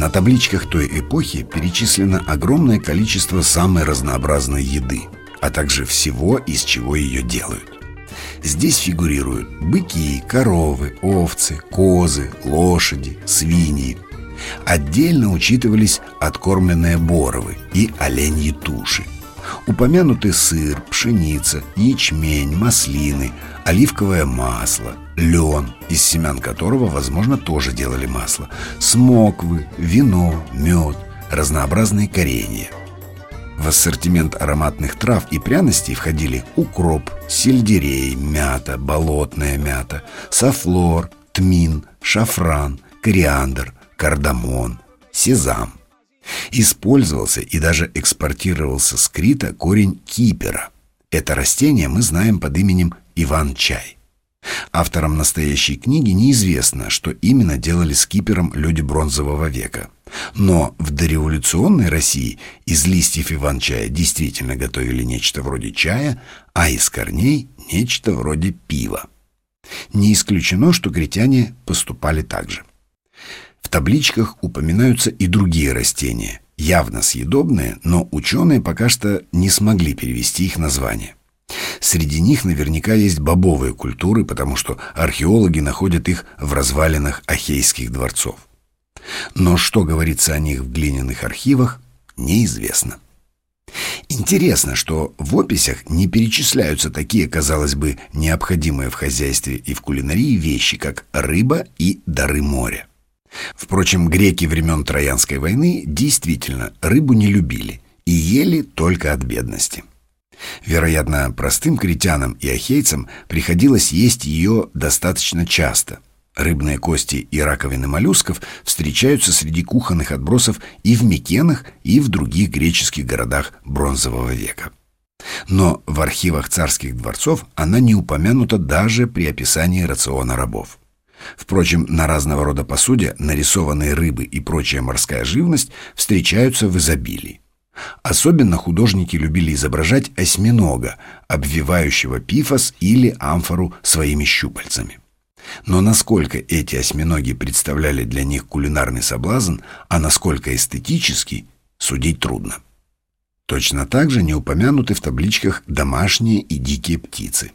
На табличках той эпохи перечислено огромное количество самой разнообразной еды, а также всего, из чего ее делают. Здесь фигурируют быки, коровы, овцы, козы, лошади, свиньи. Отдельно учитывались откормленные боровы и оленьи туши. Упомянуты сыр, пшеница, ячмень, маслины, оливковое масло, лен, из семян которого, возможно, тоже делали масло, смоквы, вино, мед, разнообразные коренья. В ассортимент ароматных трав и пряностей входили укроп, сельдерей, мята, болотная мята, сафлор, тмин, шафран, кориандр, кардамон, сезам. Использовался и даже экспортировался с Крита корень кипера. Это растение мы знаем под именем Иван-чай. Авторам настоящей книги неизвестно, что именно делали с кипером люди бронзового века. Но в дореволюционной России из листьев иван-чая действительно готовили нечто вроде чая, а из корней – нечто вроде пива. Не исключено, что критяне поступали так же. В табличках упоминаются и другие растения, явно съедобные, но ученые пока что не смогли перевести их название. Среди них наверняка есть бобовые культуры, потому что археологи находят их в развалинах ахейских дворцов. Но что говорится о них в глиняных архивах, неизвестно. Интересно, что в описях не перечисляются такие, казалось бы, необходимые в хозяйстве и в кулинарии вещи, как рыба и дары моря. Впрочем, греки времен Троянской войны действительно рыбу не любили и ели только от бедности. Вероятно, простым критянам и ахейцам приходилось есть ее достаточно часто. Рыбные кости и раковины моллюсков встречаются среди кухонных отбросов и в Микенах, и в других греческих городах бронзового века. Но в архивах царских дворцов она не упомянута даже при описании рациона рабов. Впрочем, на разного рода посуде нарисованные рыбы и прочая морская живность встречаются в изобилии. Особенно художники любили изображать осьминога, обвивающего пифос или амфору своими щупальцами. Но насколько эти осьминоги представляли для них кулинарный соблазн, а насколько эстетический, судить трудно. Точно так же не упомянуты в табличках домашние и дикие птицы.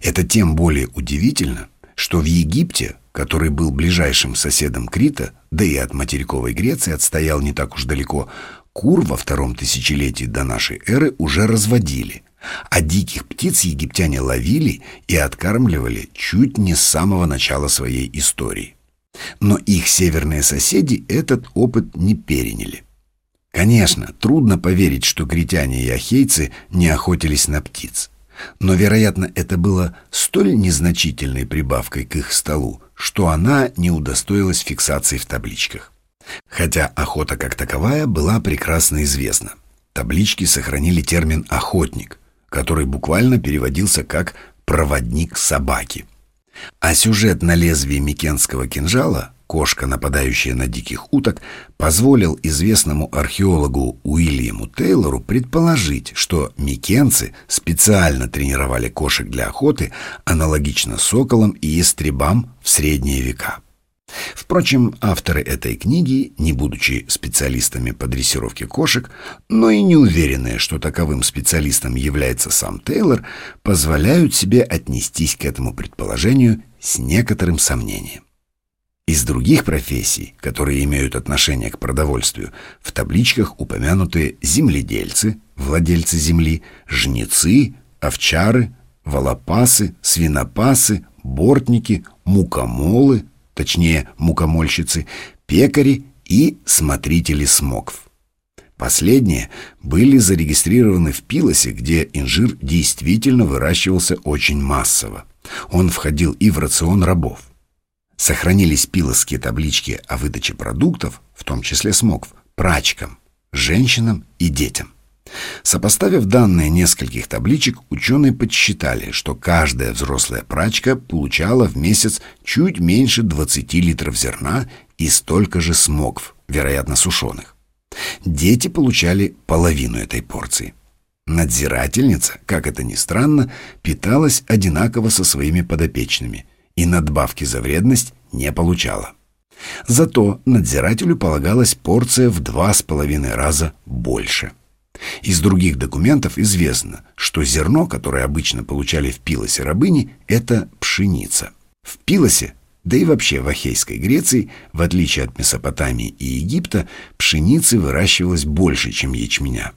Это тем более удивительно, что в Египте, который был ближайшим соседом Крита, да и от материковой Греции отстоял не так уж далеко, Кур во втором тысячелетии до нашей эры уже разводили, а диких птиц египтяне ловили и откармливали чуть не с самого начала своей истории. Но их северные соседи этот опыт не переняли. Конечно, трудно поверить, что критяне и ахейцы не охотились на птиц. Но, вероятно, это было столь незначительной прибавкой к их столу, что она не удостоилась фиксации в табличках. Хотя охота как таковая была прекрасно известна. Таблички сохранили термин «охотник», который буквально переводился как «проводник собаки». А сюжет на лезвии микенского кинжала, кошка, нападающая на диких уток, позволил известному археологу Уильяму Тейлору предположить, что микенцы специально тренировали кошек для охоты аналогично соколам и ястребам в средние века. Впрочем, авторы этой книги, не будучи специалистами по дрессировке кошек, но и не уверенные, что таковым специалистом является сам Тейлор, позволяют себе отнестись к этому предположению с некоторым сомнением. Из других профессий, которые имеют отношение к продовольствию, в табличках упомянуты земледельцы, владельцы земли, жнецы, овчары, волопасы, свинопасы, бортники, мукомолы, точнее мукомольщицы, пекари и смотрители смокв. Последние были зарегистрированы в Пилосе, где инжир действительно выращивался очень массово. Он входил и в рацион рабов. Сохранились пилосские таблички о выдаче продуктов, в том числе смокв, прачкам, женщинам и детям. Сопоставив данные нескольких табличек, ученые подсчитали, что каждая взрослая прачка получала в месяц чуть меньше 20 литров зерна и столько же смокв, вероятно, сушеных. Дети получали половину этой порции. Надзирательница, как это ни странно, питалась одинаково со своими подопечными и надбавки за вредность не получала. Зато надзирателю полагалась порция в два с половиной раза больше. Из других документов известно, что зерно, которое обычно получали в Пилосе рабыни, это пшеница. В Пилосе, да и вообще в Ахейской Греции, в отличие от Месопотамии и Египта, пшеницы выращивалось больше, чем ячменя.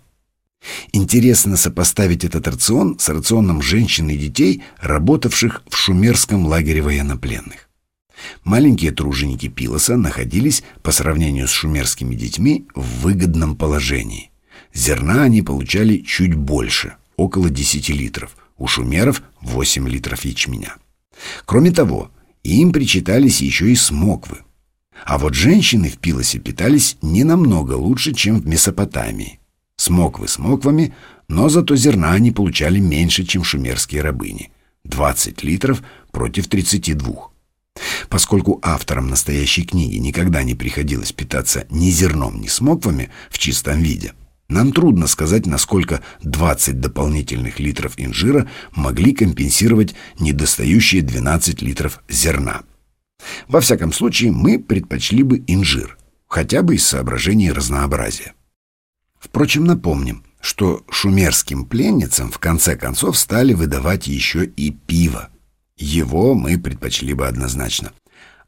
Интересно сопоставить этот рацион с рационом женщин и детей, работавших в шумерском лагере военнопленных. Маленькие труженики Пилоса находились, по сравнению с шумерскими детьми, в выгодном положении. Зерна они получали чуть больше, около 10 литров, у шумеров 8 литров ячменя. Кроме того, им причитались еще и смоквы. А вот женщины в Пилосе питались не намного лучше, чем в Месопотамии. Смоквы смоквами, но зато зерна они получали меньше, чем шумерские рабыни. 20 литров против 32. Поскольку авторам настоящей книги никогда не приходилось питаться ни зерном, ни смоквами в чистом виде, нам трудно сказать, насколько 20 дополнительных литров инжира могли компенсировать недостающие 12 литров зерна. Во всяком случае, мы предпочли бы инжир, хотя бы из соображений разнообразия. Впрочем, напомним, что шумерским пленницам в конце концов стали выдавать еще и пиво. Его мы предпочли бы однозначно.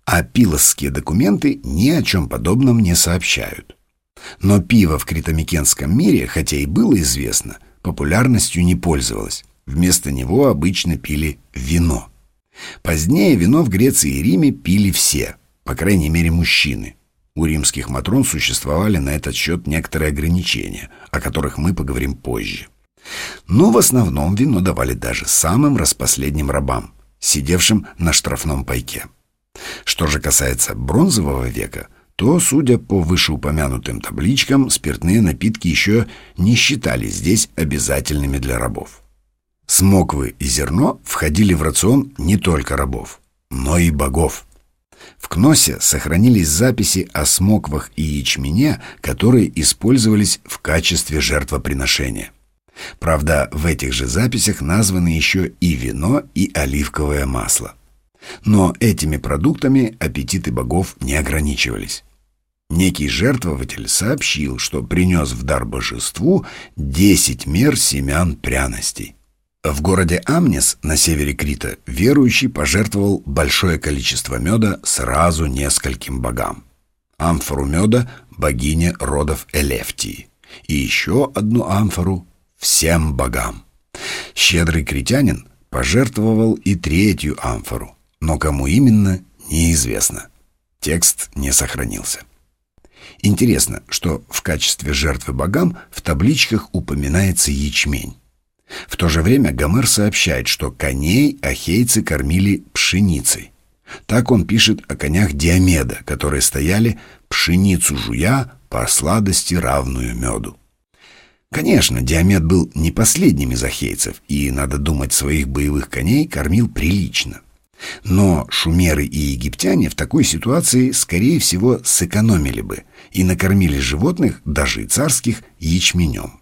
А пилосские документы ни о чем подобном не сообщают. Но пиво в критомикенском мире, хотя и было известно, популярностью не пользовалось. Вместо него обычно пили вино. Позднее вино в Греции и Риме пили все, по крайней мере мужчины. У римских матрон существовали на этот счет некоторые ограничения, о которых мы поговорим позже. Но в основном вино давали даже самым распоследним рабам, сидевшим на штрафном пайке. Что же касается бронзового века – то, судя по вышеупомянутым табличкам, спиртные напитки еще не считались здесь обязательными для рабов. Смоквы и зерно входили в рацион не только рабов, но и богов. В Кносе сохранились записи о смоквах и ячмене, которые использовались в качестве жертвоприношения. Правда, в этих же записях названы еще и вино, и оливковое масло. Но этими продуктами аппетиты богов не ограничивались. Некий жертвователь сообщил, что принес в дар божеству десять мер семян пряностей. В городе Амнис на севере Крита верующий пожертвовал большое количество меда сразу нескольким богам. Амфору меда богине родов Элефтии и еще одну амфору всем богам. Щедрый критянин пожертвовал и третью амфору, но кому именно, неизвестно. Текст не сохранился. Интересно, что в качестве жертвы богам в табличках упоминается ячмень. В то же время Гомер сообщает, что коней ахейцы кормили пшеницей. Так он пишет о конях Диомеда, которые стояли пшеницу жуя по сладости равную меду. Конечно, Диомед был не последним из ахейцев, и, надо думать, своих боевых коней кормил прилично. Но шумеры и египтяне в такой ситуации, скорее всего, сэкономили бы и накормили животных, даже и царских, ячменем.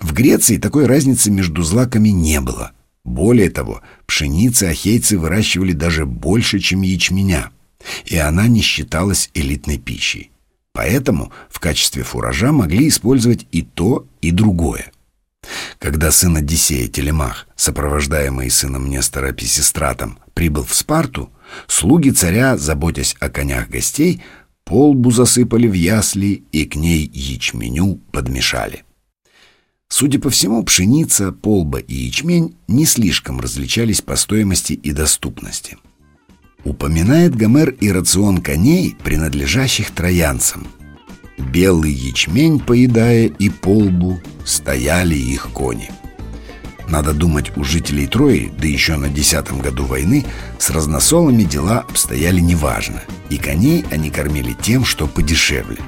В Греции такой разницы между злаками не было. Более того, пшеницы ахейцы выращивали даже больше, чем ячменя, и она не считалась элитной пищей. Поэтому в качестве фуража могли использовать и то, и другое. Когда сын Одиссея Телемах, сопровождаемый сыном Нестора Писистратом, прибыл в Спарту, слуги царя, заботясь о конях гостей, полбу засыпали в ясли и к ней ячменю подмешали. Судя по всему, пшеница, полба и ячмень не слишком различались по стоимости и доступности. Упоминает Гомер и рацион коней, принадлежащих троянцам – Белый ячмень, поедая и полбу, стояли их кони. Надо думать, у жителей Трои, да еще на десятом году войны, с разносолами дела обстояли неважно, и коней они кормили тем, что подешевле.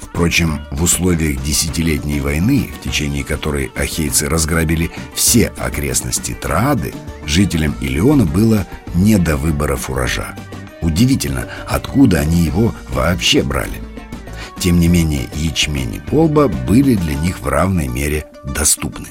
Впрочем, в условиях десятилетней войны, в течение которой ахейцы разграбили все окрестности Троады, жителям Илиона было не до выбора фуража. Удивительно, откуда они его вообще брали. Тем не менее, ячмень и полба были для них в равной мере доступны.